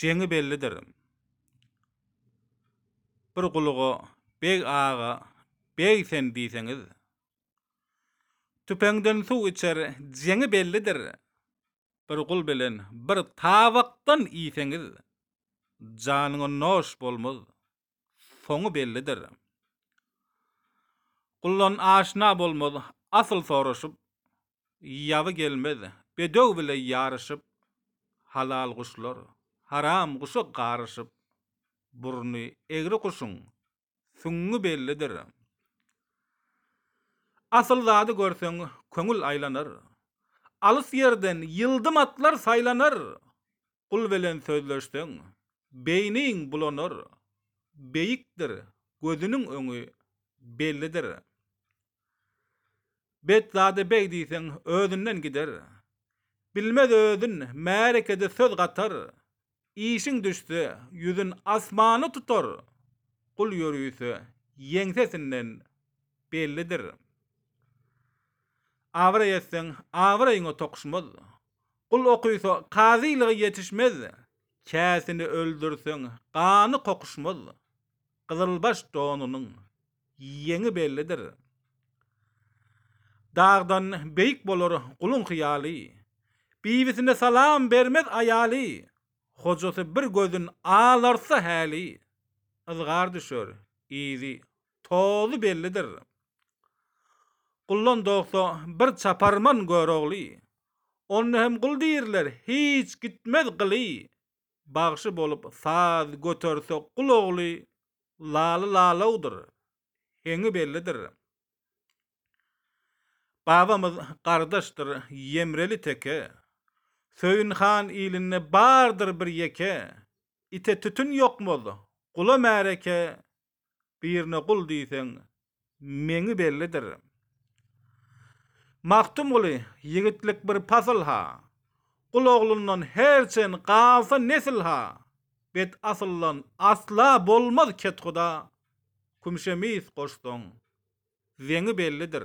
Jeňi bellidir. Bir guluga Beg aga, beg sen diýseňiz. Tüpeňden suw içer, jeňi bellidir. Bir gul bilen bir tabakdan iýseňiz, janyňa noş bolmaz. soňy bellidir. Gullan aşna bolmaz asyl soraşyp, Ýaby gelmez bedew bile ýaryşyp, Halal guşlar haram guşa garyşyp, Burny egri guşuň süňňi bellidir. Asyl zady görseň köňül aýlanar, Alys ýerden ýyldym atlar saýlanar, Gul bilen sözleşseň, beýniň bulanar, Beýikdir, gözüniň öňi bellidir. Betzada beg diýseň, özünden gider, Bilmez özün, märekede söz gatar, Işiň düşse, ýüzün asmana tutar, Gul ýörüse, ýeňsesinden bellidir. Abraý etseň, abraýyňa tokuşmaz, Gul okysa kazylyga ýetişmez, Käsini öldürseň, gany kokuşmaz. Gyzylbaş donunyň ýeňi bellidir. Dagdan beýik bolar guluň hyýaly, Bibisine salam bermez aýaly, Hojasy bir gözün alartsa häli, Yzgar düşer, yzy tozy bellidir. Guldan dogsa bir çaparman Görogly, Onda hem gul diýrler hiç gitmez gyly, Bagşy bolup saz göterse gul ogly Laly lalawdyr, heňi bellidir. Babamyz gardaşdyr Ýemreli teke, Söýün han ilinde bardyr bir ýeke, Ite tütün ýokmaz, gula märeke, birine gul diýseň meňi bellidir. Magtymguly, ýigitlik bir pasyl-ha, Gul oglundan herçen galsa nesil-ha, Bet asyldan asla bolmaz kethuda, Kümşe mis goşsaň, zeňi bellidir.